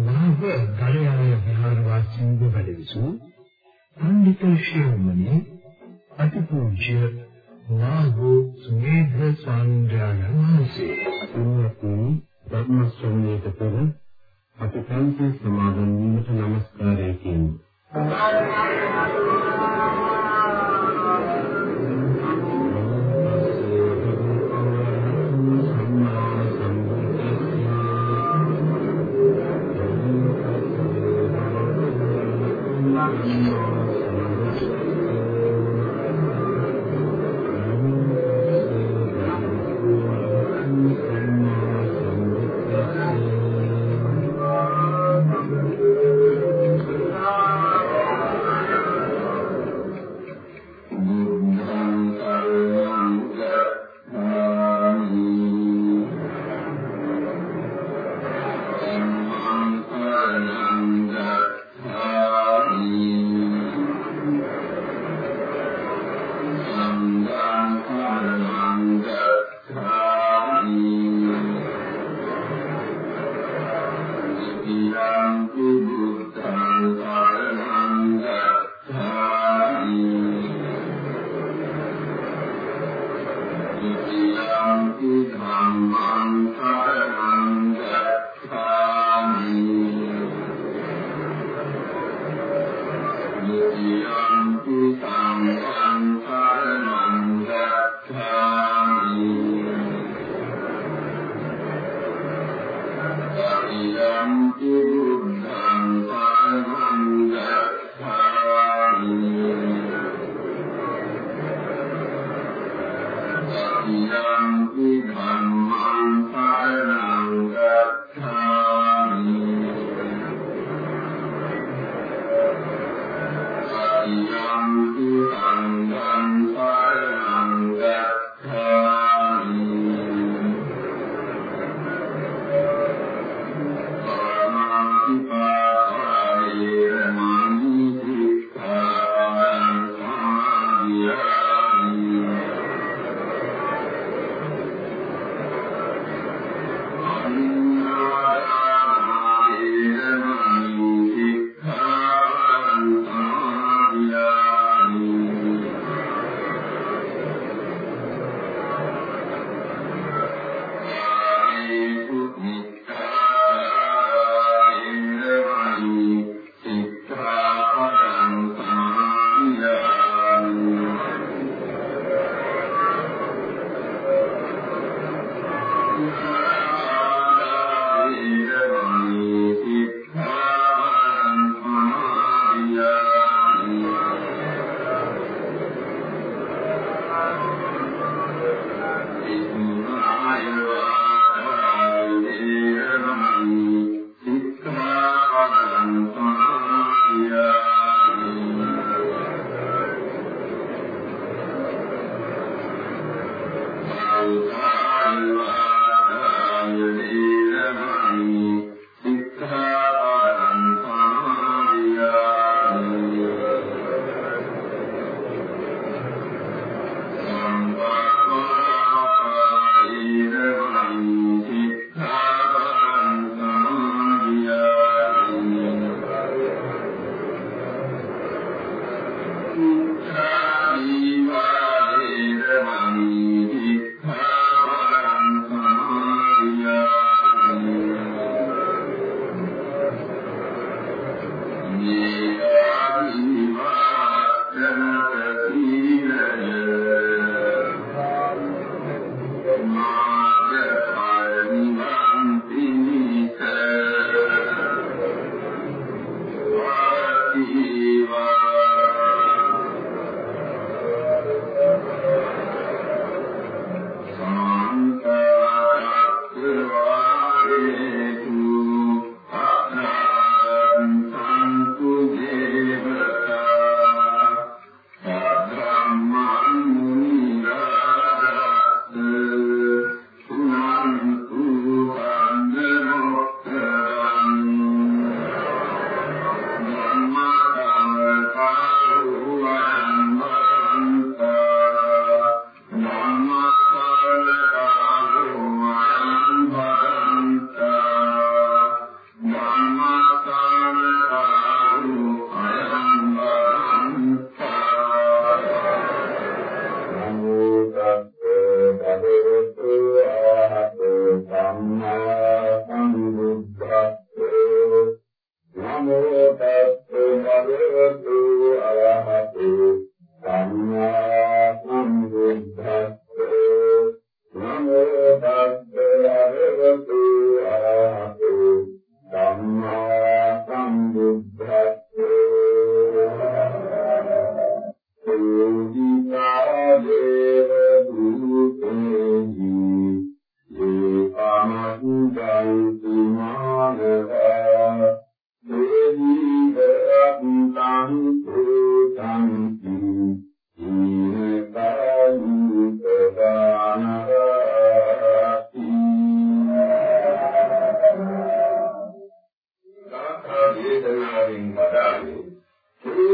නාග ගලයාය විහාර වාසීන්ව වැඩවිසු පඬිත ශිවමනි අතිපූජ්‍ය නාගෝ සුමේධ ස්වාමීන් වහන්සේ අතුරුතුන් ධර්ම ශ්‍රවණයට පෙර අපි පන්සල් සමාදන් වීමට নমස්කාරය කියමු.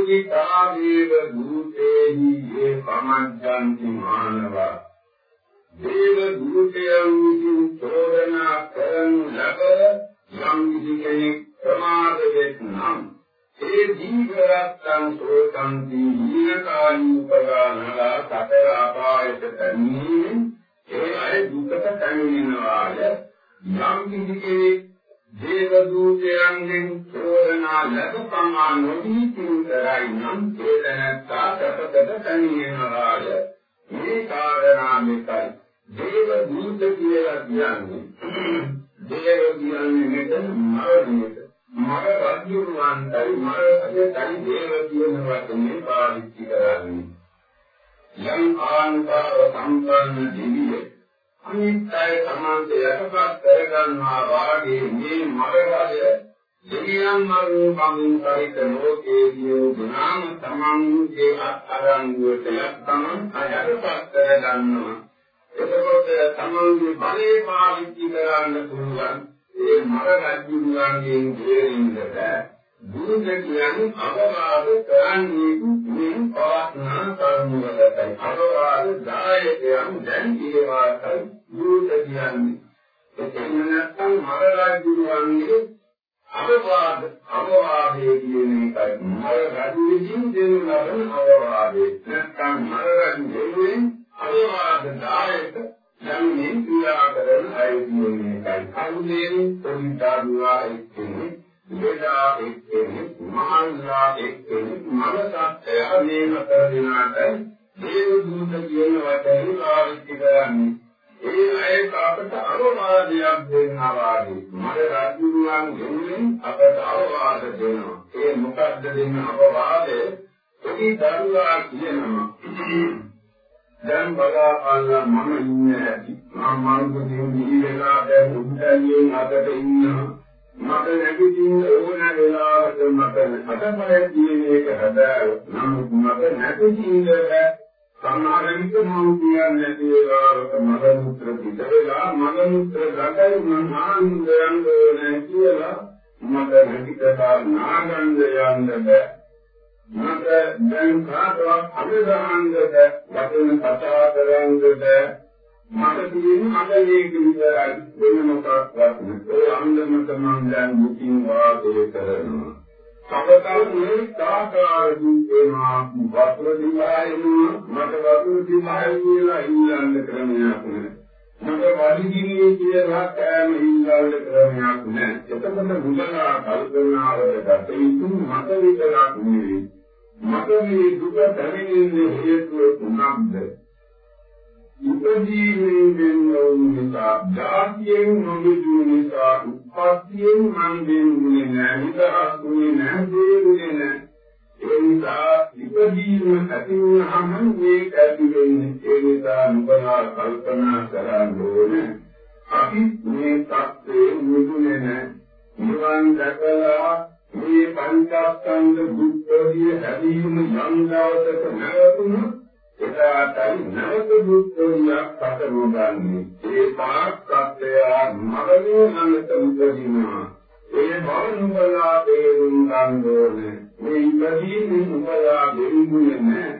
මුදිතාවේව භූතේහි යේ පමජ්ජන්ති මානවා. දේව දූතයන් විසින් චෝදනා කරන ලබ යම් කිසි කෙනෙක් ප්‍රමාද වෙත්නම් ඒ දීඝරත්තං සෝතන්ති ඊනකානී උපගානලා සතර අපායට පැමිණීමෙන් ඒ අය දුකට පැමිණෙනවාය. යම් කිසි කෙනෙක් දේව දූතයන්ගෙන් චෝදනා ලැබ පමා නොදී කිරුතරයි නම් ඒ දැනත්තා සතකට පැමිණෙනවාය මේ කාරණා මෙතයි. දේව දූත කියලා කියන්නේ. දේව කියන්නේ මෙතන මරණයට මර රජුන්වන්ටයි මර අධිතයි දේව කියන වචනේ පාවිච්චි කරන්නේ. යම් ආන්තාව සම්පන්න දිවිය අනිත්‍ය සමාන්තය යටපත් කරගන්නා වාගේ මේ මර රජ දෙවියන් මරුන් කමින් සහිත ලෝකයේ කියන ගුණාම තමන්ගේ අත්අරංගුවට යක් තමන් අයටපත් කරගන්නවා. එතකොට තමන්ගේ බලේ පාවිච්චි කරන්න පුළුවන් ඒ මර රජුගෙන් දෙරින්ද දුරුද කියන්නේ අවවාද කරන්නේ මේ පවත්නා කර්මවලටයි. අවවාද දායකයන් දැන් ඒවාටයි දුරුද කියන්නේ. එතන නැත්නම් මර රජුගෙන්ගේ අවවාද අවවාදයේ කියන එකයි. මර රජු විසින් දෙනු ලබන අවවාදේ නැත්නම් මර රජු දෙනුවෙන් අවවාද දායක යන්නේ ක්‍රියා කරන අය කියන එකයි. කවුදෙන් පොඩිදාරුවා එක්කෙනෙක් දෙදා එක්කෙනෙක් මහන්ලා එක්කෙනෙක් මනසත් එහේ හතර දිනාට දේව දූත කියන වචනේ පාවිච්චි කරන්නේ ඒ අයට අපට අවවාදයක් දෙන්නා වාගේ මර රජුන් ගෙනුවෙන් අපට අවවාද දෙනවා ඒ මොකද්ද දෙන අවවාදය පොඩි දරුවා කියනවා දැන් බලාපල්ලා මම ඉන්නේ ඇති මම මංගුදී නිහි වෙලා දැන් උඩින් අතට ඉන්නවා. මට නැගිටින්න ඕන වෙලාවට මට අතපය තියෙන එක හදාගන්න. නමුත් මට නැගිටින්න බැහැ සමහර විට මම කියන්නේ නැති වෙලාවක මල මුත්‍ර පිට වෙලා මල මුත්‍ර ගඟයි මම ආනන්දයන් ඕනේ කියලා මට නැගිටලා නාගන්ද යන්න බැහැ මට දැන් කාටවත් අභිදානන්දද වචන කතා කරන්නද මට තියෙන අදලේක විතරයි වෙන මොකක්වත් ඒ අන්දමට මම දැන් මුකින් වාසය කරනවා. සමතල් මේ තාකාර දුකේනා වතුර දිවායනවා මට වතුර දිවාය කියලා ඉල්ලන්න ක්‍රමයක් නෑ. මට වඩිගිනියේ කියලා කෑම ඉල්ලන්න ක්‍රමයක් නෑ. එතකොට මුලලා කල්පනාවට ගත යුතු මට විතරක් නෙවෙයි. මට මේ දුක දැනෙන්නේ හේතුව කුමක්ද? ඉපදීමෙන් නිසා ජාතියෙන් නොමිදු නිසා උප්පත්තියෙන් මන් දෙන්නේ නැහැ හිතාකුනේ නැහැ දෙන්නේ නැහැ ඒ නිසා ඉපදීම ඇති වුණාම මේක ඇති වෙන්නේ ඒ නිසා නුඹලා කල්පනා කරන්න ඕනේ. අපි මේ தත්ත්වයේ නුදුනේ නැහැ නිවන් දැකලා මේ පංචස්කන්ධ දුක්ඛිය හැදීම යම් දවසක නැවතුණොත් එදාටයි නැවත දුක්ඛියක් පතරෝගන්නේ ඒ පාක්කත්ය මරණය නැවත උපදිනවා. ඒ බවනුබලා තේරුම් ගන්න ඕනේ. මේ ඉපදීමේ උපලා දෙන්නේ නැහැ.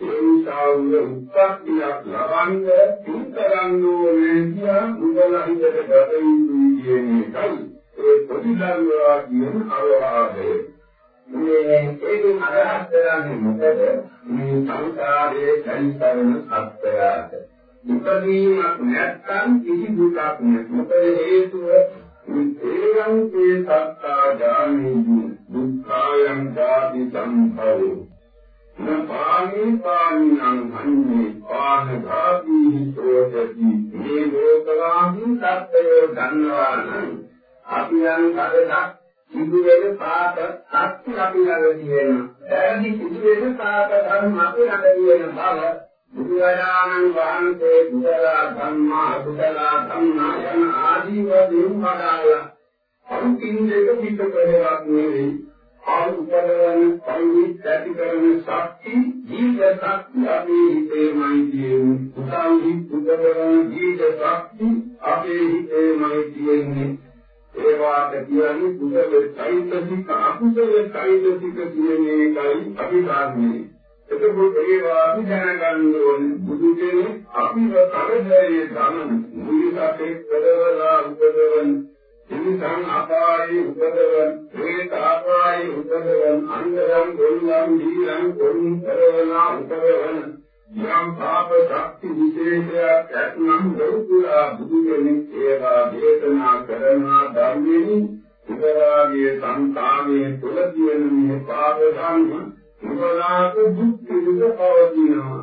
ඒ නිසා උඹ උත්පත්තියක් ලබන්න පිටරන්න ඕනේ කියලා උඹලා හිතට ගත යුතුයි කියන එකයි. ඒ ප්‍රතිලාභවා කියන අවවාදය මේ ඒකෙන් අදහස් කරන්නේ මොකද? මේ සංසාරයේ සංසරණ සත්‍යයට. ඉපදීමක් නැත්නම් කිසි දුකක් නැහැ. මොකද හේතුව? ඒකං තේ සත්තා ජානීති දුක්ඛයං ජාති සම්භවෝ. නපානි පානිනං හන්නේ පාන ධාති සෝතති මේ ලෝකවාහි සත්‍යය දන්නවා නම් අපි යන කඩක් සිදු වෙන පාප සත්‍ය අපි ළඟ තියෙනවා. එරදි සිදු වෙන පාප ධර්ම අපි ළඟ තියෙන බව බුදුරජාණන් වහන්සේ කුසල ධම්මා කුසල ධම්මා යන ආදී වශයෙන් වදාළා. අන්තිම දෙක පිට කරේවත් නෙවෙයි. ආඋපදවන පරිවිත් ඇති කරන ශක්ති ජීව ශක්ති අපේ හිතේමයි තියෙන්නේ. කුසල් හිත් උපදවන ජීව ශක්ති අපේ හිතේමයි තියෙන්නේ. ඒවාට කියන්නේ කුසල චෛතසික අකුසල චෛතසික කියන එකයි අපි ගන්නේ. එතකොට ඒවා අපි දැනගන්න ඕනේ බුදු කෙනෙක් අපිව කරදරේ ගමන මුලිකටේ කරවලා උපදවන ඉනිසං අපායේ උපදවන ප්‍රේත ආපායේ උපදවන අන්තරං ගොල්ලන් දීලං කොන් කරවලා උපදවන යම් පාප ශක්ති විශේෂයක් ඇතනම් ලෞතුරා බුදු කෙනෙක් ඒවා දේශනා කරනා ධර්මෙනි ඉවරාගේ සංකාමයේ තුල තියෙන මේ පාප ධර්ම නුඹලාට දුක් පිළිද පවතිනවා.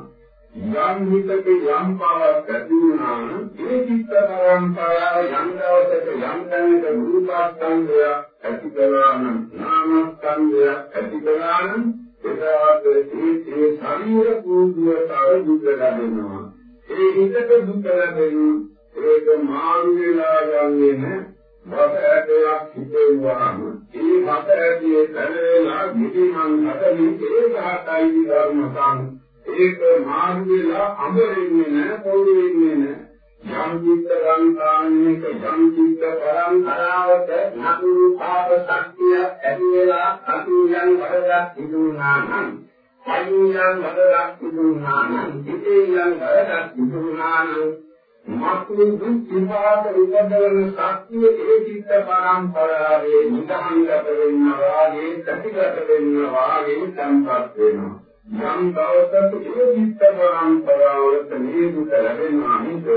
යම් හිතක යම් පාවක් ඇති වුණා නම් ඒ චිත්ත පරම්පරාව යම් දවසක යම් තැනක රූපස්කන්ධය ඇති කළා නම් නාමස්කන්ධය ඇති කළා නම් එදාට ඒ ඒ ශරීර කෝධුවතාව දුක ලැබෙනවා. ඒ හිතට දුක ලැබෙනවා. ඒක මාරු වෙලා යන්නේ නැහැ. බත ඇටයක් හිතෙව්වාම ඒ බත ඇටේ කලේලා ගිහිමන් හතලින් ඒ ගහතයි ධර්ම සං. ඒක මාරු වෙලා අඹ වෙන්නේ නැහැ පොළු වෙන්නේ නැහැ. යම් චිත්ත සංකානික යම් චිත්ත පරම්පරාවට නතුරු පාප ශක්තිය ඇති වෙලා අතුයන් වරදක් සිදුනා නම් පයියන් වරදක් සිදුනා නම් පිටේයන් වරදක් සිදුනා නම් මතුන් දුක් විපාක උපදවන ශක්තිය ඒ චිත්ත පරම්පරාවේ නිදහන් ගත වෙනවා වාගේ ප්‍රතිගත වෙනවා වාගේ සංපත් වෙනවා යම් දවසක ඒ චිත්ත පරම්පරාවට මේ දුක ලැබෙනවා නේද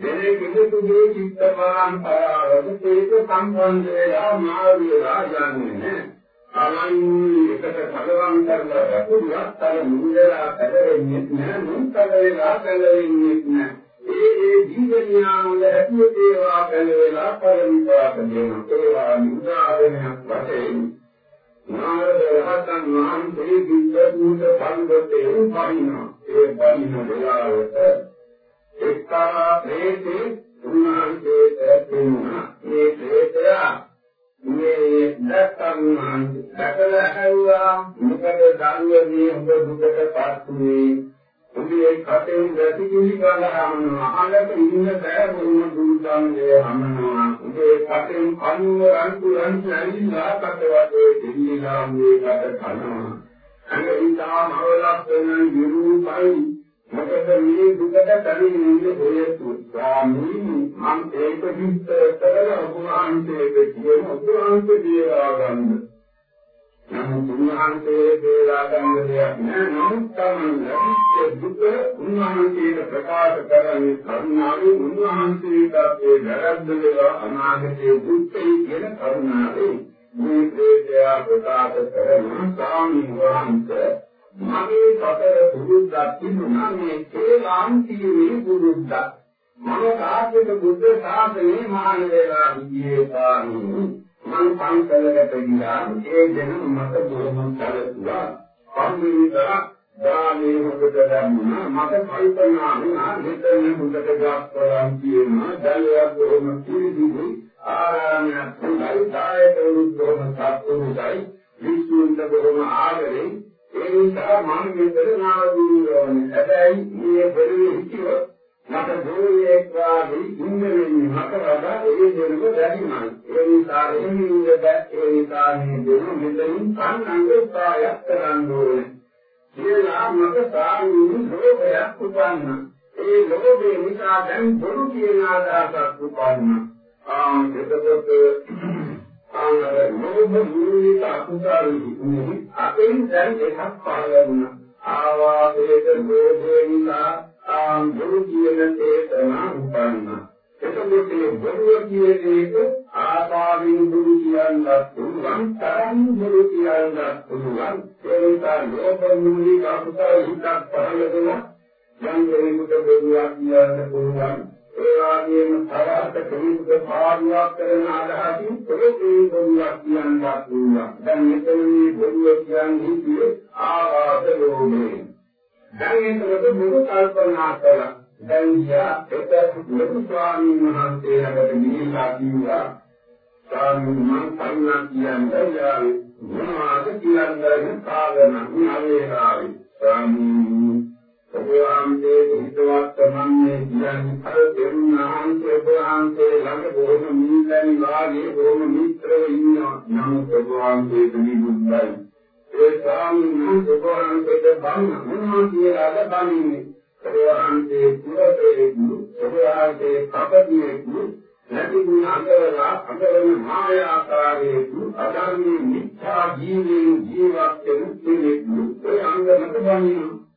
දෙනේ කිසිතුගේ චිත්ත පරම්පරාවට ඒක සම්බන්ධ වෙලා මාරු වෙලා යන්නේ නැහැ. අනන් එකට භගවන් කරලා රකුණක් අර මුදලා පැදෙන්නේ නැහැ මුන් කලේලා පැදෙන්නේ නැහැ. ඒ ඒ ජීවනියාවල ඇතුළත ඒවා පැනවෙලා පරිවිපාක දෙන ඒවා නිදාරණයක් වශයෙන් නාරද රහතන් වහන්සේ දිව්‍යදූත පන්දතේ පයින්නවා ඒ පයින්න වෙලාවට එක්තරා ප්‍රේතේ උන්වහන්සේට දුන්නා මේ ප්‍රේතයා මේ දැක්කම දැකලා ඇහුවා. මොකද දරුවනේ ඔබ දුකට පත් වුනේ උඹේ කටෙන් වැටි කිලි ගන්නවා අහලක ඉන්න බෑ මොන දුර්ගන්ධය හමනවා. උඹේ කටෙන් කන්න රන්තු රන්තු ඇවිල්ලා කට වගේ දෙල්ලිලා මේ කට කනවා. අංගිතා මවලස්සන විරූපයි මොකද මේ දුකට කලින් හේතු. ස්වාමී මම ඒක විස්තර කරලා ඔබ වහන්සේට කියන ඔබ වහන්සේ දේවා ගන්න. නමුත් උන්වහන්සේ දේවා ගන්න දෙයක් නෑ. නමුත් තමයි ලැබිච්ච දුක උන්වහන්සේට ප්‍රකාශ කරන්නේ කරුණාවෙන් උන්වහන්සේට ඒ වැරද්ද වේවා අනාගතයේ දුක්ඛයි කියන කරුණාවෙන්. මේ ප්‍රේතයා ප්‍රකාශ කරන ස්වාමීන් වහන්සේ මගේ සතර පුරුද්දක් තිබුණා මේ කේලාන්තියේ පුරුද්දක් මම කාර්යක බුද්ධ ශාසනයේ මහාන වේලා විජේ පාරමී. මං පන්සලකට ගියා. ඒ දෙන මට බොහොම සැලසුවා. පන්විතා දානේ හොදට දැම්මා මට කල්පනා වුණා මෙතන හොදට ගාස්තරම් කියනවා දැලියක් බොහොම පිළිදිවි ආරාමයක් හොඳයි. දායක වෘද්ධෝම සත්තුරුයි විශ්වුන්ට බොහොම ආදරේ ඒ නිසා මම මෙතන නාවදීනෝනේ හැබැයි මේ පරිවි හිතුවා මට ගෝලයක් වාගේ ඉන්නේ මට වඩා ඒ දෙනුම දැඩිමයි ඒ නිසා එන්නේ බෑ ඒ නිසා මේ දෙනු මෙතනින් කන්නංග පායක් කරන්න ඕනේ කියලා මට සාමිනි ලෝභයක් උපන්න. ඒ ලෝභය නිසා දැන් බොරු කියන ආදාසක් උපන්න. ආ එතකොට ආනර ලෝභ මූලික අකුසල් ඉන්නේ අපෙන් දැන් එකක් පහළ වුණා. ආවාදයේ ලෝභය නිසා ආම් බොරු කියන චේතනා උපන්න. එතකොට මේ බොරුව කියන එක ආපාවින් බොරු කියන්නත් පුළුවන් තරම් බොරු කියන්නත් පුළුවන්. ඒ නිසා ලෝභ මූලික අකුසල් හිතක් පහළ වෙනවා යම් කෙනෙකුට බොරුවක් කියන්න පුළුවන්. ඒ වගේම තවත් කෙනෙකුට පාඩුවක් කරන අදහසින් ඒකේ බොරුවක් කියන්නත් පුළුවන්. දැන් මෙතන මේ බොරුව කියන්නේ ආවාද ලෝභය දැන් එතකොට මොකද කල්පනා කළා. දැන් යා එක ලොකු ස්වාමීන් වහන්සේ ළඟට ගිහිල්ලා කිව්වා ස්වාමීන් මං කරුණා කියන්නේ යාවේ. මොනවද කියන්නේ කාගෙන නාවේලාවේ ස්වාමීන් ඔබවහන්සේ හිතවත් තමන්නේ කියන්නේ අර දෙන්නාන්සේ ඔබවහන්සේ ළඟ බොහොම මීලනි වාගේ බොහොම මිත්‍රව ඉන්නවා නමුත් ඔබවහන්සේ පිළිබුද්දයි ඒ ස්වාමීන් ඔබවහන්සේට බන්න මොනවා කියලාද බන්නේ ඔබවහන්සේ පුරතේකු ඔබවහන්සේ කපටියෙකු නැති ගුණ අඟවලා අඟවන මායාකාරයේකු අධර්මී මිත්‍යා ජීවයෙන් ජීවත් වෙන කෙනෙකු ඒ අංගමත බනිනවා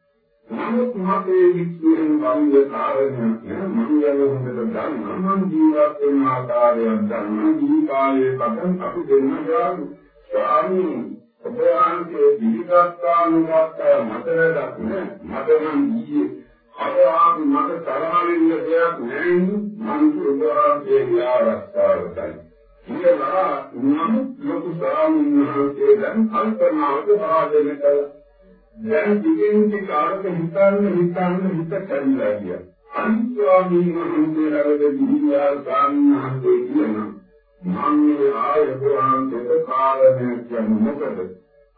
නමුත් මගේ විශ්වයෙන් බංග කාරණයක් මම යනකොට ගන්න මම ජීවත් වෙන ආකාරයක් ගන්න දීපායේ පටන් අපි දෙන්න යාළු ස්වාමී ඔබ වහන්සේ දීගත්තානුගත මතලක් නෑ මට නම් ඊයේ අරාම මට තරහින් දෙයක් නෑ මං ඔබ වහන්සේ ආරක්ෂාවයි කියලා නමුත් ලොකු ස්වාමීන් වහන්සේ දැන් කල්පනාවට භාජනය කළා. දැන් ටිකෙන් ටික අරක හිතන්න හිතන්න හිත කැඩිලා ගියා. අනිත්‍යමී මහන්සියලගේ දිවියා සාමහන්සේ කියනවා. මම මේ ආය පුරාන්තේ කාලනේ කියන්නේ මොකද?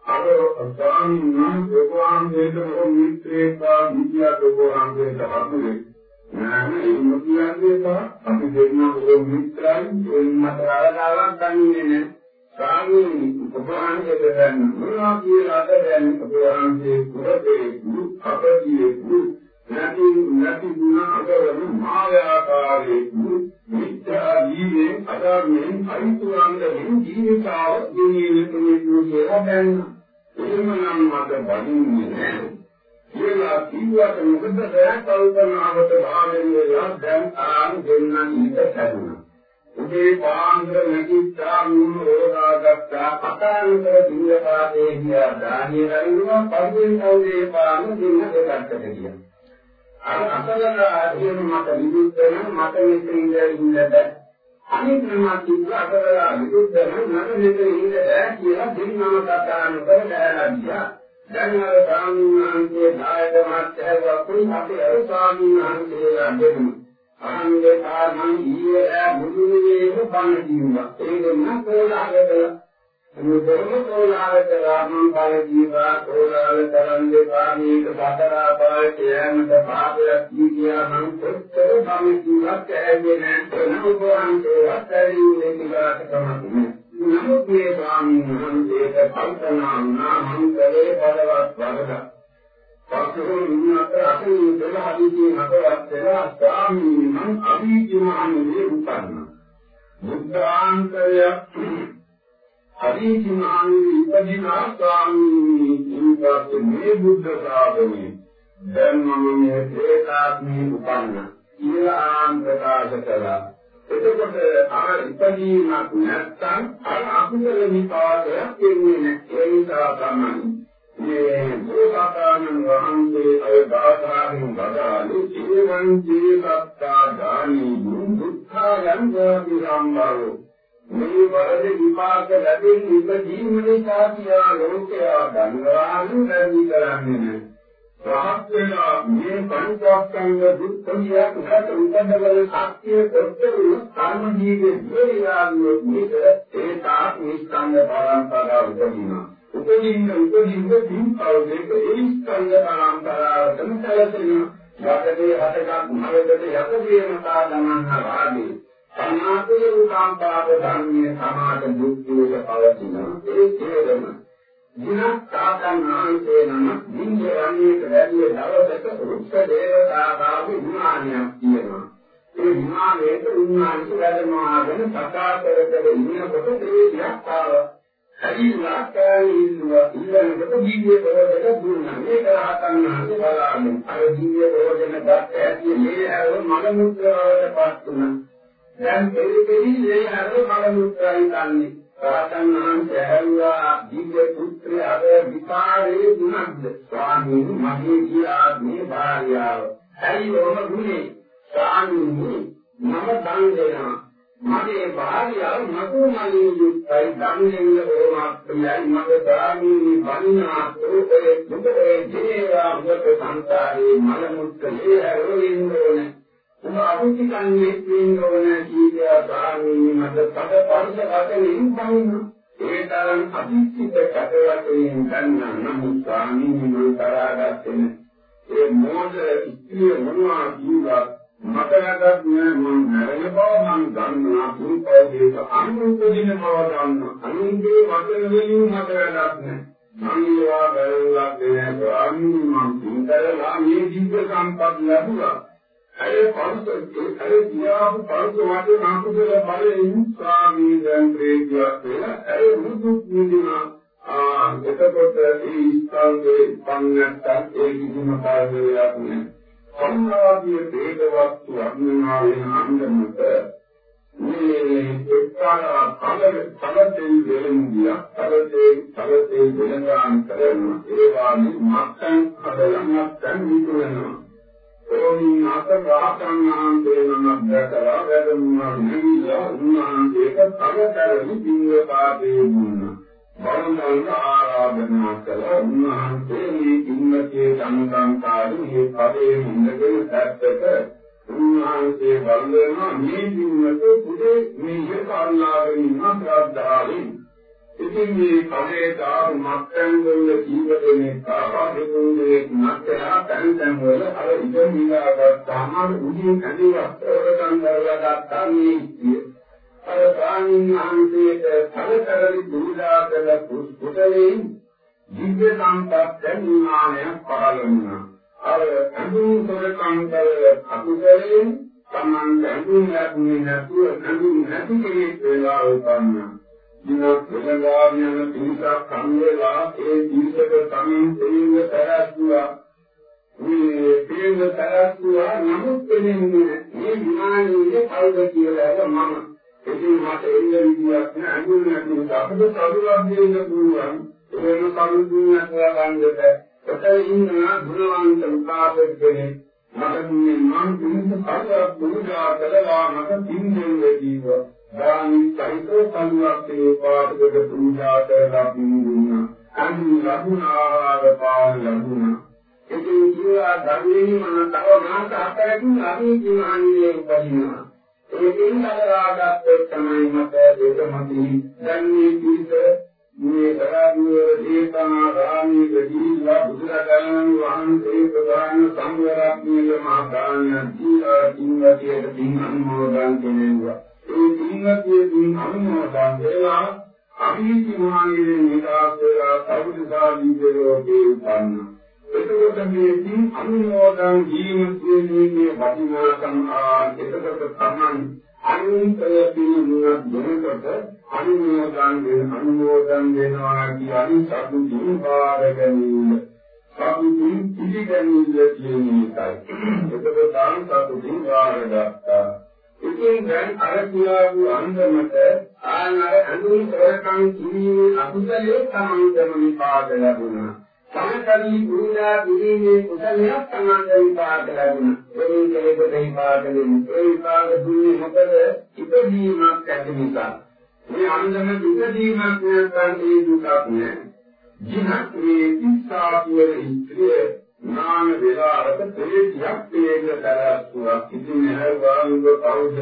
අර ස්වාමීන් වහන්සේ පුරාන්තේට මොන මිත්‍රේකා විද්‍යා පුරාන්තේට හතුනේ. නෑ මේ කියන්නේ අපි දෙන්නා මොන මිත්‍රයි ඒ මත ආරාවක් ගන්නේ නෑ. සාමීනි උපවාසයේ දැන් මොනවා කියලාද දැන් උපවාසයේ කුරේ කුරු අපදී කුරු නැති නැති ගුණ අගවන මායාකාරයේ කුරු මිත්‍යා ජීවේ අදාමෙන් අයිතුවන්ගෙන් ජීවිතාව දිනේ තුනේ කියලා දැන් එහෙමනම් මට බඳින්නේ නැහැ. කියලා කිව්වට මොකද දැන් කල්පනාවට භාගයෙන් වෙලා දැන් ආන් දෙන්නන් ඉඳ කැඩුනා උදේ පාන්දර නැගිට්ටා මුළු ඕදාගත්තා කතාන්තර දිනපාතේ ගියා දානිය කරුණා පරිවෙන් කවුදේ පාන දින දෙකකට ගියා. අර අතලලා ආදියම මට විදුද්ධ නම් මට මෙතන ඉඳලා අනිත් නම කිව්ව අතලලා විදුද්ධ නම් මට මෙතන ඉඳ බෑ කියලා දෙන්නම කතාන කර බෑලා ගියා. දැන් අර ස්වාමීන් වහන්සේ නායක මාත්‍යව කුයි අපේ අර ස්වාමීන් වහන්සේලා දෙන්නු. අහන්නේ කාමං ඊයේ මුදුනේ බණ කිව්වා ඒ දෙන්න කෝලාහලද මුදෙම කෝලාහලද රාමං බණ කිව්වා කෝලාහල තරන්දේ පාමීක සතරා පාට යෑමට පාපයක් කියා මං කොච්චර බණ කිව්වා කෑවේ නැහැ. නමුත් අතරින්නේ නිගාට කමක් නමුත් මේ ස්වාමීන් වහන්සේට කල්පනා වුණා මං කලේ බලවත් වරදක්. පස්සේ ඉන්නත් අපේ දෙලහදීදී මතවත් වෙලා ස්වාමීන් මං අභිජ්ජමානුනේ උපන්න. බුද්ධාන්තය. අභිජ්ජමානුනේ ඉපදිනා ස්වාමීන් ඉන්පත් මේ බුද්ධ ශාසනය දැන් මම මේ ප්‍රේතාත්මී උපන්න. කියලා ප්‍රකාශ කළා. එතකොට අර ඉපදීමක් නැත්තම් අර අකුසල විපාකයක් එන්නේ නැහැ. ඒ නිසා තමයි මේ බෝසතාණන් වහන්සේ අවදාසාරින් වදාළේ ජීවං ජීවත්තා දානි දුක්ඛයන් වාදි සම්බරෝ මේ වරද විපාක ලැබෙන ඉපදීම නිසා කියා ලෝකයා දන්වාලු නැති කරන්නේ රහත් වෙලා මේ පංචස්කන්ධ දුක්ඛියක් උකට උපදවල සත්‍ය කොටරු කර්ම ජීවේ ජීවියාගේ මේක ඒ තාක් නිස්කන්ධ පරම්පරාව උපදිනවා. උපදින්න උපදින්න දීපල් දෙක ඒ ස්කන්ධ පරම්පරාවටම සැලසෙන යකඩේ හටගත් මරදට යකඩේම සාධනන්න වාදී. සමාතේ උකාම්පාද ධර්මයේ සමාත දුක්ඛයේ පවතින ඒ හේරම දිනක් තාතන් ආන්සේ නම දින්ජරණයේ වැඩි දවසක රුක්ෂ දේවතාවාගේ විමානයක් තියෙනවා. ඒ විමානයේ උන්වහන්සේ වැඩමවාගෙන කතා කර කර ඉන්නකොට ඒ දිහා ආවා ඇවිල්ලා කෑලි ඉන්නවා ඊළඟට දිව්‍ය ප්‍රෝධක දුන්නා මේක රහතන් වහන්සේ බලාගෙන අර දිව්‍ය ප්‍රෝධන ගත ඇති මේ හැර මල මුත්‍රාවට පත් වුණා දැන් පෙරිපෙරි මේ හැර මල මුත්‍රායි කන්නේ රහතන් වහන්සේ හැරුවා දිව්‍ය පුත්‍රය අර විපාරේ දුන්නද ස්වාමීන් මගේ කියා මේ භාර්යාව ඇයි ඔම දුන්නේ ස්වාමීන් මම දන් දෙනවා. මගේ භාර්යාව මතු මලින් යුක්තයි. ධම්මෙන්න ඕමක් ප්‍රියයි මගේ ධාමී බන්නා තෝපේ දුකේ ජීවා මුත් සංසාරේ මල මුත්කේ හැරෙන්න ඕනේ. උඹ අභිති කන්නේ වෙන්න ඕනේ කීයා ධාමී මත පද පරිස වශයෙන් බන්න ඒ තරම් අභිචිත කටවතෙන් ගන්න නමුත් ස්වාමීන් වහන්සේ තරහගත්තේ ඒ මොහොත ඉස්තිය මොනවා කිව්වත් මට නැගත් නෑ මම නැරෙන බව මම දන්නවා දුරුපදේශ අනුපදින බව දන්නවා අනුන්ගේ වචන වලින් මට වැඩක් නෑ මම ඒවා බැලුවක් දෙන්නේ අනිත් මම සින්දරලා මේ ජීව සම්පත් ලැබුණා අය පරුස අය කියාපු පරුස වාක්‍ය නාකුදල බලයෙන් ස්වාමී දැන් ප්‍රේතියක් වෙලා අය මුදු නිදිනා ආ එතකොට ඒ ස්ථානයේ පන්නත්තක් ඒ කිසිම කාර්යයක් නෑ. සම්මාදිය වේද වස්තු අඥානයෙන් අංගමත මේ එක්තරා කලර කලතේ වෙලෙන්දිය කලතේ කලතේ වෙලඳාන් කරන ඒවා මත්තන් හදලන්නත් විතුරනවා ඕනි අතර රාතන් ආන්දේ නමක් දැකලා වැඩමුණා නිවිලා උන්වහන්සේට කලතරි පිංග පාදේ දුන්නා. බෞද්ධයන් ආරාධනා කළ. උන්වහන්සේ මේ කින්නකේ සංසංකාරී මේ පදේ ඉඳගෙන දැක්කට උන්වහන්සේ වන්දනා මේ කින්නක පුදේ මේ කාරණාවෙන් ඉන්න ශ්‍රද්ධාවෙන් ඉතින් මේ පදේ තාම මත්යන් වල ජීවිතේ කාපාදුනේ නැත්නම් තැන් තැන් වල අර ඉඳන් විලාගත්තාම උදේ කැදේවත් ඔරකන් කරලා ගත්තා මේ අර ස්වාමීන් වහන්සේට සැලකරලි දුරුදා කළ කුසලයෙන් දිව්‍ය සම්පත් ඥානය පහළ වුණා. අර අඳුන් සොරකම් කළ අකුසලයෙන් තමන් අඳුන් ලැබුණේ නැතුව අඳුන් නැති කෙනෙක් වෙලා උපන්නා. දිනක් වෙනගාමියන පිරිසක් සංවේලා ඒ පිරිසක සමින් තේින්න තරස්ුවා. මේ තේින්න තරස්ුවා නමුත් එන්නේ මේ විමානයේ කවුද කියලා මම ඉතින් මට එන්න විදියක් නෑ. අඳුර නැති අපිට සතුටක් දෙන්න පුළුවන්. ඒක කවුරුත් නැතුව ගන්නට ඔතන ඉන්න ගුණවන්ත උපාසක කෙනෙක්. මට මේ මං කිසිම කාර්යයක් පුරුදා කළා මට පින් දෙන්න කිව්වා. දානි සහිතව සම්වත් ඒ පාඩකට පුරුදා කරලා පින් දුන්නා. අනි ලබුණා පාන ලබුණා. ඉතින් කිව්වා ධර්මයේ මම තව මාස හතරකින් අපි කිමානියේ උපදිනවා. ඒකෙන් අදරාගත්තොත් තමයි මට දෙකමති දැන් මේ පිට මේ තරගුව දීපනා රාමී ගදීලා බුදුරජාණන් වහන්සේ ප්‍රධාන සංවරත්නීය මහාදාන දීලා කිංගතියට පින් අනුමෝදන් කෙරෙව්වා. ඒ කිංගතිය පින් අනුමෝදන් වෙලා අභිති මහණෙනි නිදාසලා සබුදාදී දරෝගේ උපන්නා. එතකොට මේ තින් අනුමෝදන් ජීවිතයේ වටිනාකම් ආ එතකොට තමයි අනුන්තය පිළිගන්න දෙනකොට අනුමෝදන් වෙන අනුමෝදන් වෙනවා කියන්නේ සතුටින් බාර ගැනීම. සතුටින් පිළිගැනීම කියන එකයි. එතකොට තාම සතුටින් බාරගත්තා ඉතින් දැන් අර කියාපු අන්දමට ආනර අඳුන් කරකම් කිරීමේ අකුසලයේ සමාන්තර විපාක ලැබුණා. සමතරී පුරුණා පිළිමේ කුසලයක් සමාන්තර විපාක ලැබුණා. ඒ කෙලෙකට විපාක දෙන්නේ. ඒ විපාක දුන්නේ මොකද? ඉපදීමක් ඇති නිසා. මේ අන්දම ඉපදීමක් නැත්නම් ඒ දුකක් නෑ. ජීනක් මේ තිස්සා කියන ඉස්ත්‍රිය නාම වේලාවක ප්‍රේතියක් තේන්න තරස්තුවක් ඉතින් හැරවාංග කවුද?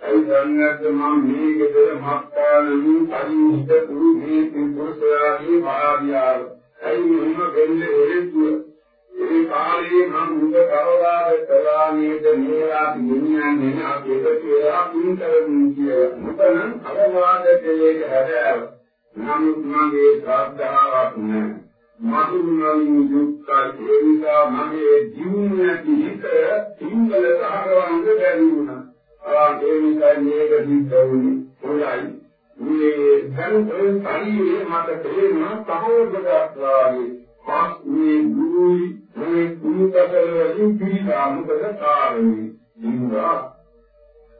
ඒ දන්නත් මම මේ ගෙදර මක්කානමින් පරිහිත කුරු මේ පුරුෂයාගේ භාර්යාව ඇයි මෙහෙම වෙන්නේ හේතුව? ඒ කාලේ මම මුද කරවාද කළා නේද මේවා ගෙනියන්නේ අපි ඒක කියලා පින්තරමින් කියලා. මුතන අවවාදකයේ හැදෑව. නමුත් මගේ ශ්‍රද්ධාවක් නැහැ. මතුරුණින් යුක්තයි ඒ නිසා මගේ ජීවුන නැති හිත සිංහල සහගවන්න බැරි වුණා. ආ ඒ නිසා මේක සිද්ධ වුණේ. හොඳයි. මේ දැන් ඒ ශරීරයේ මට තේරෙන සහෝදරයක් වාගේ පස් මේ ගුරුයි මේ කුණුකතල වලින් පිළිගා මොකද කාරණේ? ඉන්නවා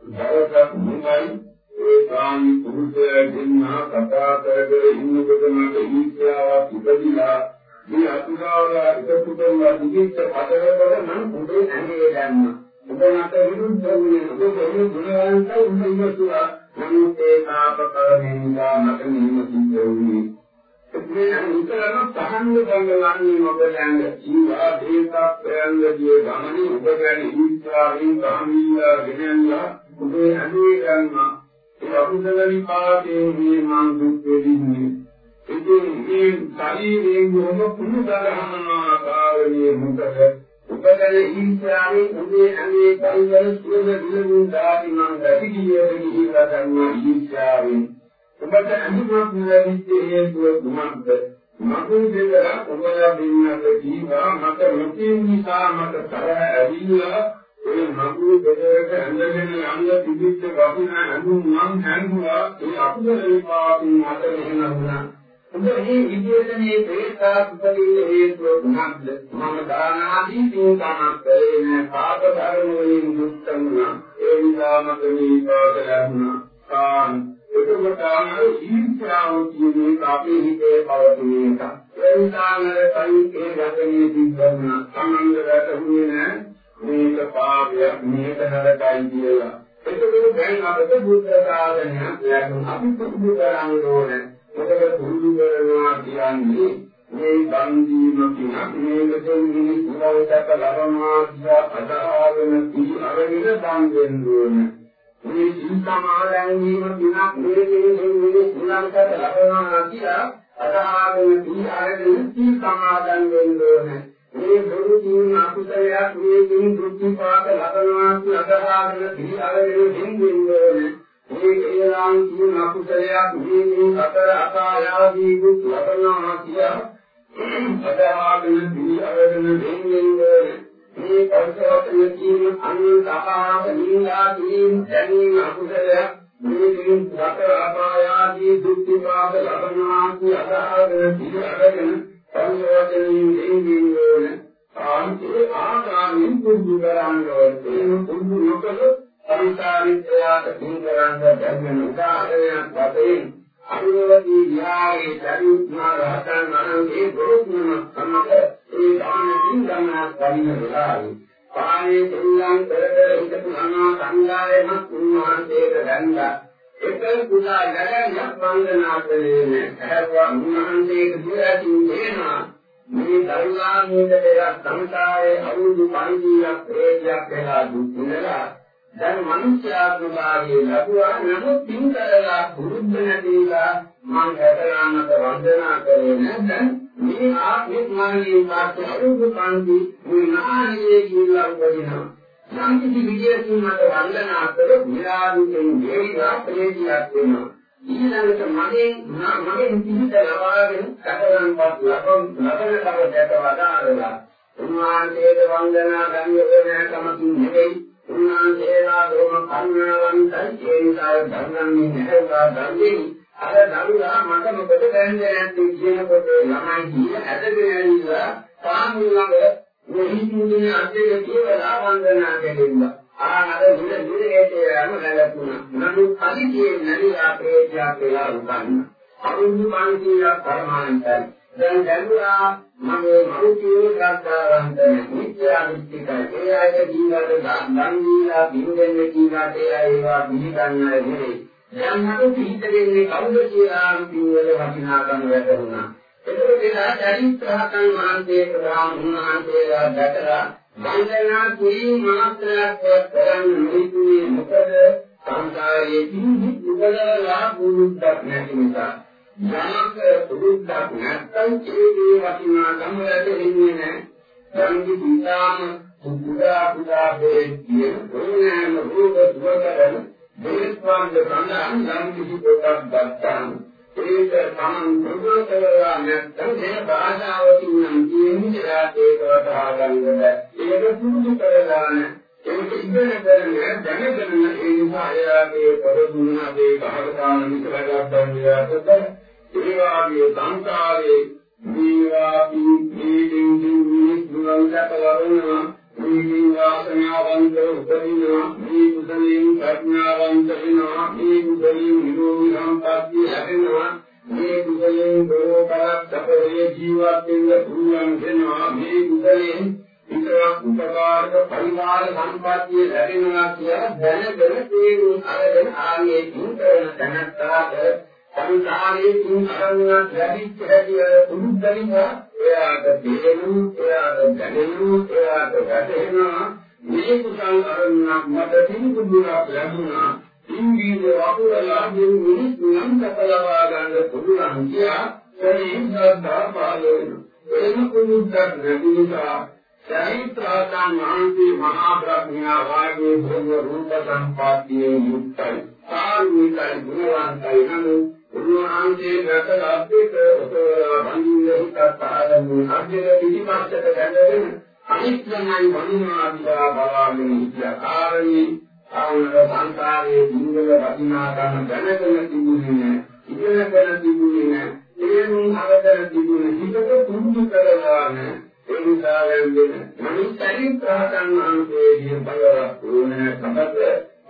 දවසක් මුමයි ඒ සාමි පුරුෂය දෙන්නා කතා කරගෙන ඉන්නකොට මට ඊර්ෂ්‍යාවක් ඉපදිලා මේ අතුරාවලා එකතු කරලා දිගට පදවල නම් උදේ ඇඟේ දැම්මා. ඔබ මට විරුද්ධ වුණේ ඔබ බොහෝ ගුණවන්ත උන්වහන්සේලා නමුත් ඒ තාපකරණය නිසා මට මෙහෙම සිද්ධ වුණේ. මේ උතරම තහන්න ගංගලන්නේ මොකද යන්නේ? ඊවා දේශක් ප්‍රයංගදී ගමනේ ඔබ ගැන ඊස්රාවින් ගාමීලා ගෙනල්ලා ඔබේ ඇඳේ ගන්නවා. ඒ අකුසල විපාකේ මේ මං දුක් වෙදින්නේ. ඉතින් මේ ශරීරයෙන් ඔබ කුණු දරහනවා කාරණේ මොකද? උපකරණ ඊර්ෂ්‍යාවෙන් උදේ අනේ පරිවර සුවඳ විලුම් දාති මං ගතිගියට ගිහිලා ගන්නවා ඊර්ෂ්‍යාවෙන් ඔබට අඳුමක් ලැබිච්ච හේතුව කුමක්ද? මකුල් දෙකලා ඔබලා දෙන්නට කීවා මට නොකිය නිසා මට තරහ ඇවිල්ලා ඒ මකුල් දෙකකට ඇඳගෙන යන්න තිබිච්ච වටිනා අඳුම් මං හැංගුවා ඒ අකුසල විපාකින් මට මෙහෙම වුණා. ඔබ මේ විදිහට මේ ප්‍රේතාත්පතිල හේතුව කුමක්ද? මම දානාදී පින්කමක් කළේ නෑ පාප ධර්ම වලින් යුක්ත වුණා. ඒ නිසා මට මේ පාප ලැබුණා. කාන් එතකොට ආනෝ ඊර්ෂ්‍යාව කියන්නේ අපේ හිතේ පවතින එක. ඒ නිසා නර කලින් ඒ ගැටේ තිබුණා. සම්මන්ද රැටුනේ නෑ. මේක පාපයක් මේක නරකයි කියලා. එතකොට දැන් අපිට බුද්ධ සාධනයක් ලැබුණා. අපි පුරුදු කරන්න ඕනේ. මොකද පුරුදු කරනවා කියන්නේ මේ බන්දීම කියන මේකෙන් මිනිස් උදව්සක ලබනවා කියලා අදාගෙන කී අරගෙන දන් දෙන්න ඕනේ. මේ සිල් සමාදන් වීම දිනක් මේකෙන් මිනිස් උදව්සක ලබනවා කියලා අදාගෙන කී අරගෙන සිල් සමාදන් වෙන්න ඕනේ. මේ දුරු කියන අකුසලයක් මේකෙන් දුක්ඛපාත ලබනවා කියලා අදාගෙන කී අරගෙන දෙන්න ඕනේ. මේ ඒලාන් කියන අකුසලයක් මේ සතර අපායාදී දුක් ලබනවා කියලා අදහාගෙන දී අවදන දෙන්නේ. මේ පරිසවතන කියන අනුතපාව නින්දා කියන දැනීම අකුසලයක් මේ සතර අපායාදී දුක් විපාක ලබනවා කියලා අදහාගෙන දී අවදන පරිසවතනින් දෙන්නේ. ආන්තේ ආගාමින් පුදු කරන්නේ ඒ පුදු නොකළොත් සංසාරිතයාට පින්කරන්න බැරි උදාහරණයක් වශයෙන් අනුවදී විහාරයේ දරුත්මා රහතන් වහන්සේ ගුරුතුම සමග ඒ දාන පින්කමක් වඩින වෙලාවේ පානේ තුලන් පෙරදර හිටපු අනා සංඝායමක් උන්වහන්සේට දැන්දා එක කුඩා ගැලයක් වන්දනා කළේ නැහැ. උන්වහන්සේට දුරකින් දෙනවා මේ දරුවා මේකට සංසාරයේ අවුරුදු 500ක් ප්‍රේතයක් වෙලා දුක් විඳලා දැන් මිනිස්යාත්ම භාගයේ ලැබුවා. නමුත් පින් කරලා පුරුද්ද නැතිලා මම හැතරාමත වන්දනා කරේ නැත්නම් මේ ආත්මික මානවීය මාර්ගය අරුබ කාන්ති විනාහයේ කියලා උපදිනවා. යම් කිසි විදියකින් මට වන්දනා කර විරාදුකින් දෙවිලා ප්‍රේතියක් වෙනවා. ඊළඟට මගෙන් මගෙන් පිහිට ලබාගෙන කතරන්පත් ලබන ලබන කවදට වදාරලා උන්වහන්සේට වන්දනා ගන්න ඕනෑ කමකින් නෙවෙයි. උන්වහන්සේලා දෝම කරුණාවන්තයි ඒ නිසා ධර්මන්නේ නැහැවා ධර්මෙනි අර දරුවා මට මොකද දැනන්නේ නැත්තේ කියනකොට ළමයි කිය ඇදගෙන ඇවිල්ලා සාමුල්ලඟ මෙහිතුනේ අධ්‍යය කියලා වන්දනා කෙරෙන්නා. ආ අර විද විදේට යන නැගතුණා නමුත් අදිතියේ නැරිලා ප්‍රේත්‍යා කියලා උගන්න අරුණු මානසික පරමානන්තයි දැන් දැනුවා මගේ මෞඛ්‍යයේ ශ්‍රද්ධාවන්ත මිත්‍යා දෘෂ්ටිකයි ඒ අයට ජීවිත දන් දීලා බින්දෙන්න කීවාට ඒ අයවා පිළිගන්නයි නෙවෙයි. දැන් මට පිට දෙන්නේ කවුද කියලා පින්වල වටිනාකම වැටුණා එතකොට එදා චරිත්‍රාකන් මහන්සිය ප්‍රාණ උන්වහන්සේලා දැකලා වන්දනා කිරීම මාත්‍රයක් කරන්න නිතුනේ මොකද? සංසාරයේ කිසි උගලලා පුරුද්දක් නැති නිසා. යමක පුරුද්දක් නැත්නම් ඒකේ වටිනාකම ලැබෙන්නේ නැහැ. සංගි සීතාම පුදා පුදා බේකිය ඕනෑම රූප සුවකරන දේශපාලන සඳහන් යම් කිසි කොටක් ගත්තාම ඒක තමන් ප්‍රබෝධ කරලා නැත්නම් මේ භාෂාවකින් නම් කියන්නේ ඒක වටහා ගන්න බෑ. ඒක පුරුදු කරලා ඒක ඉගෙන ගන්න දැනගන්න ඒ නිසා එයාගේ පොරදුන්නාගේ භාගතාන විතරක් ගන්න ඒ වාගේ සංකාරයේ දීවාපි දීදින් දින් දුරන්තක වරුණා. මේ වාසනාවන්ත උපදිනවා. මේ කුසලයෙන් ප්‍රඥාවන්ත වෙනවා. මේ කුසලයෙන් නිරෝධ සම්පත්තිය ලැබෙනවා. මේ කුසලයෙන් බොහෝකරක් අපේ ජීවත් වෙන්න පුළුවන් වෙනවා. මේ කුසලයෙන් විතරක් උපකාරක පරිවාර සම්පත්තිය ලැබෙනවා කියලා දැනගෙන තේරුම් අරගෙන ආයේ තුන්තරන දැනත්තාට සංසාරයේ තුන් අරමුණක් ලැබිච්ච හැටි පුදුදලින එයාට තේරෙනු එයාට දැනෙනු එයාට වැටහෙනවා මේ කුසල් අරමුණක් මට තිබුණක් ලැබුණා. ඉන්දීන වපුරලා දෙන මිනිස් නම් කපලවා ගන්න පුළුවන් කියා සරින් සද්දා පාලන එන කුමුද්දක් නැති නිසා චෛත්‍රාතන් වහන්සේ මහා බ්‍රහ්මයා වාගේ භෝග රූප සම්පත්තියේ යුක්තයි. සාරුණිකයි ගුණවන්තයි නමුත් උන්වහන්සේ රට ලබ්ධික බඳින්න හිතපාරමු අධ්‍යය පිටිපස්සට දැනගෙන අනිත්‍යමයි වනිනාදියා බලාගෙන ඉච්ඡා කාරණේ ආවන සංසාරයේ දිනවල වටිනාකම දැනගෙන තිබුණේ ඉගෙනගෙන තිබුණේ තේරුම් අරගෙන තිබුණේ හිතට පුරුදු කරලා නැහැ ඒ නිසා වෙන්නේ මනුස්සයන් ප්‍රාතන් වහන්සේගේ බලවත් වුණේ සමග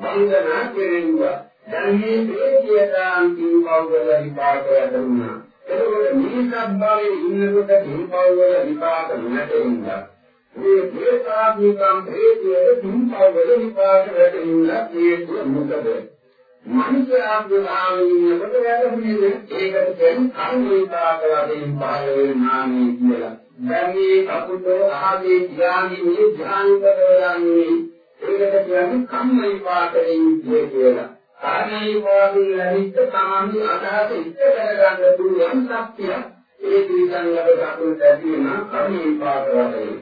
වන්දනා කෙරෙනවා දැන් මේ ප්‍රේතියදාන් කීපවල විපාක ලැබුණා. එතකොට මිනිසක් භාවයේ ඉන්නකොට කීපවල විපාක නැතෙන්දා. මේ ප්‍රේතාත්මිකම් ප්‍රේතියේ කීපවල විපාක ලැබෙන්නා හේතුව මොකද? මනුෂ්‍යයාගේ භාවයේ ඉන්නකොට වැරදුනේ ඒකට කියන්නේ කර්ම විපාක වශයෙන් පාල වෙනානේ කියලා. දැන් මේ කපුටෝ ආදී ඥානීය ඥාන කරවන්නේ ඒකට කියන්නේ කම්ම විපාකයෙන් කියලා. කාර්යී වාදී ලැබිච්ච සමාධි අදහස ඉෂ්ට කරගන්න පුළුවන් ශක්තිය ඒ ත්‍රිසංගත සතුට ඇති වෙන කර්ම විපාක වශයෙන්.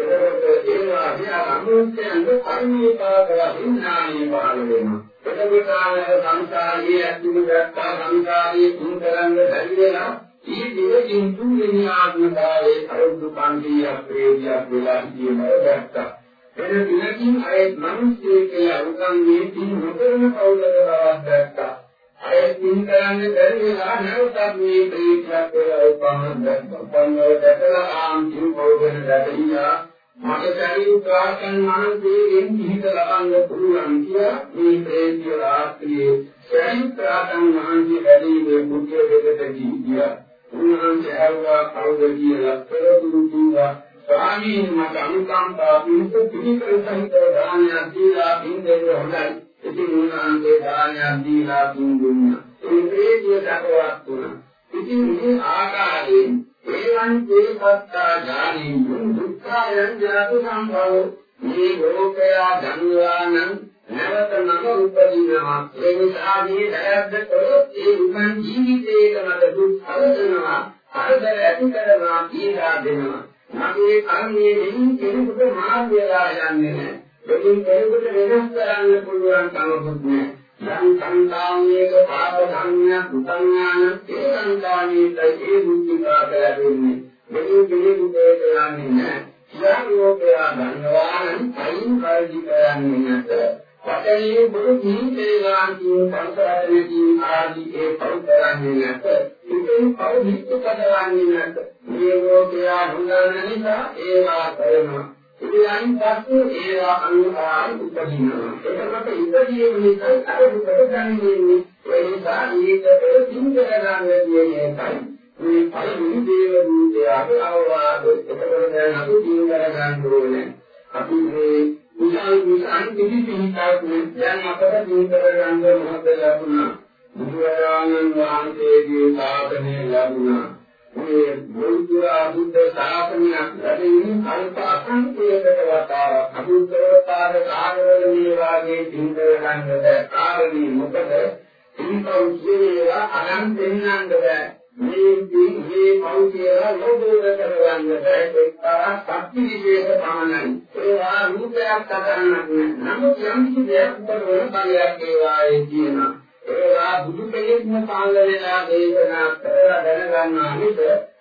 එතකොට ඒවා විහා අනුස්සයන්ගේ කර්ම විපාක වශයෙන් ඥානෙ පහළ වෙනවා. එතකොට ආයත සංසාරයේ ඇතුළු දැක්කා සංසාරයේ තුන් කරන්න බැරි වෙලා ඊ දෙවියන් තුන් වෙනි ආත්මතාවයේ අරුදු කාන්තියක් ප්‍රේතියක් වෙලා කියන දැක්කා. එන දිනකින් අය මිනිස්සේ කියලා උගන්වන්නේ තින් නොකරන කවුලක බවක් දැක්කා. අය තින් කරන්නේ බැරි වෙලා නැවතත් මේ ප්‍රේතයක් කියලා උපන්න දැක්කා. පන්නව දැකලා ආම් තින් කවුගෙන දැකියා මට සැරියු ප්‍රාර්ථන මනසේෙන් හිත ලබන්න පුළුවන් කියලා මේ ප්‍රේතිය රාත්‍රියේ සැරියු ප්‍රාර්ථන මහන්සිය වැඩිමේ මුඛ්‍ය දෙකට ගියා. උන්වහන්සේ ආවා කවුද කියලා පෙරදුරු කිව්වා ස්වාමීන් මට අනුකම්පා පිණිස පිළිකර සහිත දානයක් දීලා පින්දෙන්න හොඳයි. ඉතින් උන්වහන්සේ දානයක් දීලා පින් දුන්නා. ඒ ප්‍රේතිය දක්වත් වුණා. ඉතින් මේ ආකාරයෙන් ඒවන් දේපත්තා ඥානින් දුක්ඛයන් ජාතු සම්භව මේ ලෝකයා ධනවානං නැවත නම උපදිනවා ඒ නිසා මේ දැයද්ද කළොත් ඒ උපන් ජීවිතේක මත දුක් හදනවා හදර ඇති කරනවා පීඩා දෙනවා මගේ කර්මයේ දෙයින් කෙනෙකුට මාර්ගයලා යන්නේ නැහැ. දෙයින් කෙනෙකුට වෙනස් කරන්න පුළුවන් කමකුත් නැහැ. යම් සංකාමයක පාප ධර්මයක් උපඥාන ඒ සංකාමයේ ඒ බුද්ධිකාක ලැබෙන්නේ. දෙයින් කෙනෙකුට ඒක යන්නේ නැහැ. යායෝපයා ධනවාන අයින් කාර්ජි කරන්නේ නැත. පතේ බුදු ජීවිතේලාන්තිය සංසාරයේදී ආදී ඒ පරිතරන්නේ නැත. ඉතින් පරිහිත කරන්නේ නැත. මේ ලෝකයා හුඟන නිසා ඒවා කරනවා. ඉතින් අයින් පස්සේ ඒවා අනුපායි උපදිනවා. එතකොට ඉපදීම නිසා අර දුකට දැනෙන්නේ. ඒ නිසා ඊටට සිංහල ගන්න කියන්නේ ඒකයි. මේ පරිදි දේව දූතයාගේ අවවාද. එතකොට දැන් අපි සිංහල ගන්න ඕනේ. අපි මේ විශාල විශාල කිසි සිහිතාවක් දැන් අපට සිංහල ගන්න මොහොත ලැබුණා. බුදුරජාණන් වහන්සේගේ ශාසනය ලැබුණා. මේ බුද්ධා බුද්ධ ශාසනයක් ලැබෙන්නේ කල්ප අසංකේයකට වතාවක් අනුත්තරතාව කාර්යවල මේ වාගේ සිංහල ගන්නද කාරණේ මොකද? ඉන්පව් කියලා අනන්ත වෙන්නන්න බෑ. මේ මේ පව් කියලා ලෝභය කරගන්න බෑ ඒකා සත්‍ය විශේෂ පමණයි. ඒවා රූපයක් කරන්නක් නමුත් යම් කිසි දෙයක් කරන බලයක් ඒවායේ තියෙනවා. ඒවා බුදු කෙනෙක්ම පාල වෙලා දේශනා කරලා දැනගන්නා මිස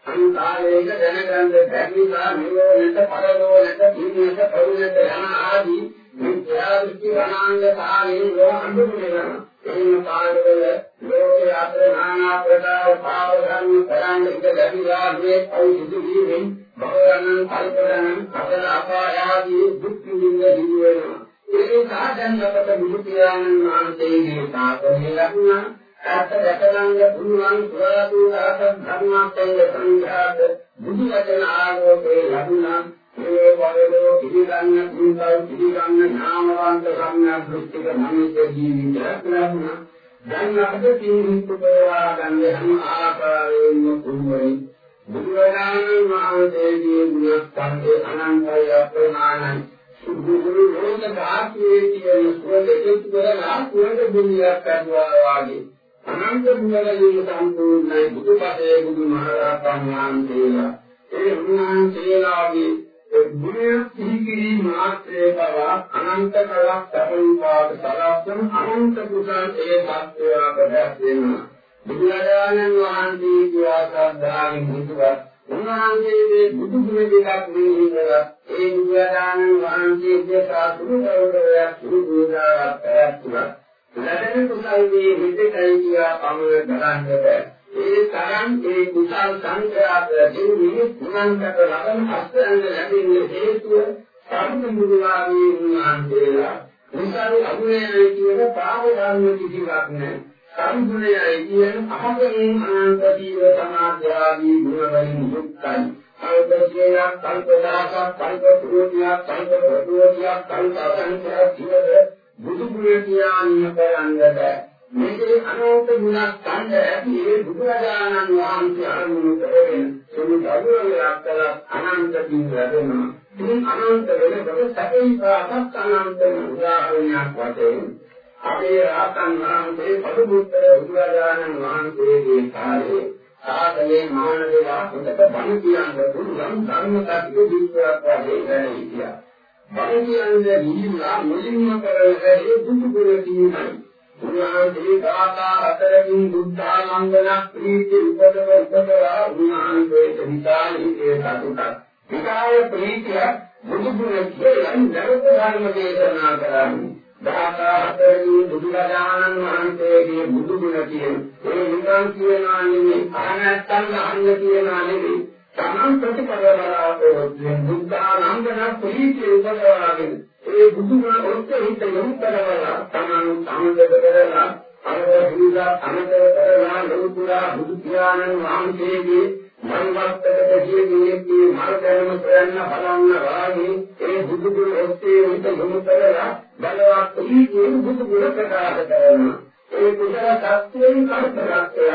අන්තාලයක දැනගන්න බැරි නිසා නිරෝධයට පරලෝකයට ජීවිත පරිණත යන ආදී මිත්‍යා දෘෂ්ටි ගණාංග සාරයෙන් ලෝකඳුනන එන්න පාඩවල ලෝකයේ අතර নানা ප්‍රකාර පාව ධර්ම කරන්න ඉඳ ලැබිලා මේ අවුරුදු ජීවෙන් භවයන් කල්පයන් අතර අපාය ආදී දුක් විඳින්න දිවෙනවා ඒ සාධනකට බුදු පියාණන් වහන්සේගේ ශාසනය ලැබුණා. ඇත්ත දැකගන්න පුළුවන් සුරාදු දාස ධර්මාත්මය සංඝාත බුදු වචන ආලෝකේ ලැබුණා. ඒ වගේ පිළිගන්න පුළුවන් පිළිගන්න නාමවන්ත සම්‍යක් දෘෂ්ටික මනුෂ්‍ය ජීවිතයක් ලැබුණා. දැන් අපිට තීන්දුව කරලා ගන්න හැම ආකාරයෙන්ම පුළුවන්. බුදුරජාණන් වහන්සේගේ ගුණස්කන්ධ අනන්තය අප්‍රමාණයි. ගුරු ලෝක ධාතුවේ තියෙන සුවඳ එකතු කරලා සුවඳ බුලියක් කරනවා වගේ අනන්ත බුලලින් සම්පූර්ණයි බුදුපසේ බුදුමහරහතන් වහන්සේලා ඒ උන්වහන්සේලාගේ ගුණය සිහිකිරි මාත්‍රේ බව අනන්ත කලක් සැපවිපාක සලස්වන අනන්ත කුසල් ඒ සත්‍යයක දැක්වෙනවා බුදුරජාණන් වහන්සේ කියා සද්ධාවෙන් හිතුවත් උන්වහන්සේගේ බුදු ගුණ දෙකක් මෙහිදලා ඒ බුදුරජාණන් වහන්සේගේ සාසුරු ගෞරවයක් සුදු දෝදාවක් පැවැත්තුවා. ලැබෙන කුසල්ගේ හිතයි කියා පමණ කරන්නට. ඒ තරම් ඒ කුසල් සංඛ්‍යාත දෙන්නේ ගුණන්කට ලබන අස්තංග ලැබෙන්නේ හේතුව සම්මුදුලාගේ උන්වහන්සේලා කුසල් අගුණයයි කියන පාප ධර්ම කිසිවක් නැහැ. සම්ගුණයයි කියන අහකෙන් අනන්ත ජීව සමාධ්‍යාදී ගුණ වලින් යුක්තයි කල්පකේයක් කල්පදාසක් කල්පපුරුතියක් කල්පපුරුතියක් කල්ප අසංඛ්‍යාත ජීව බුදු ගුණ කියන්නේ කරන්නට මේකේ අනන්ත ගුණක් ගන්න ඇති ඒ බුදුරජාණන් වහන්සේ අරමුණු කරගෙන සුදු දරුවලක් කළ අනන්ත දින ලැබෙනවා. ඉතින් අනන්ත වෙනකොට සැපේපාසක් අනන්ත උදාහරණයක් වශයෙන් අපේ රාතන් වහන්සේ පදුමුත්තර බුදුරජාණන් වහන්සේගේ කාලේ සාතලේ මානවයා හොඳට බණ කියන්න පුළුවන් ධර්ම කටයුතු දීපයක් වගේ දැනෙ හිටියා. බණ කියන්නේ නිහිලා මුලින්ම කරන වැඩේ දුක දුර කියනයි. උන්වහන්සේ ගාථා හතරකින් බුද්ධානන්දන ප්‍රීති උපදව උපදවා උන්වහන්සේට විශාලීකේ සතුටක්. විකාය ප්‍රීතිය බුදු ගුණ කියලා නරක ධර්ම දේශනා කරන්නේ. ගාථා හතරකින් බුදුරජාණන් වහන්සේගේ බුදු ගුණ කියන ඒ නිකන් කියනවා නෙමෙයි අහනත්තන් අහන්න කියනවා නෙමෙයි. තමන් ප්‍රතිපදාවට බුද්ධානන්දන ප්‍රීති උපදවාගෙන ඒ බුදුමා ඔස්සේ හිත යොමු කරවලා තමන් සම්බන්ධ කරලා අරවුදා අනතර කරලා ලෝතුරා බුදු පියාණන් වහන්සේගේ මනවත්තකට කියන්නේ මාර්ගයම ප්‍රයන්න බලන්න වාගේ ඒ බුදු ගුණ ඔස්සේ හිත යොමු කරලා බලවත් ඊගේ බුදු ගුණ ප්‍රකාශ කරනවා. ඒ කුසල ශක්තියෙන් කර්තව්‍යය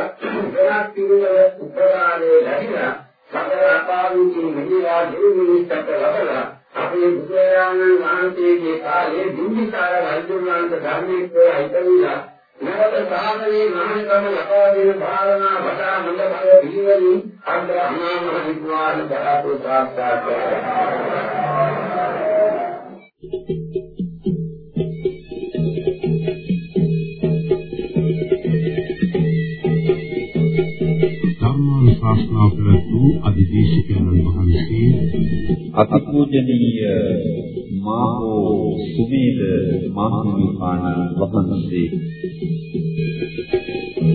වෙනස් පිළිවෙල උපකාරයේ ලැබිලා සතර අපාවිචි මෙහිලා දෙවිනිස්සට ලබලා අපේ බුදුරජාණන් වහන්සේගේ කාලේ බිම්බිසාර රජුණන්ට ධර්මයේ හිතවිලා නැවත සාමයේ මහානකම ලබා දෙන භාවනා වඩා මඟ බල පිළිවෙලින් අන්තර අමා මහ විද්වාන බලාපොරොත්තු සාක්ෂාත් කරගන්නවා ධර්මානුශාසනාව කරතු අධිදේශකයන්න් වහන්සේ අතිපූජනීය මාහෝ සුමේද මහණුපාණ වහන්සේ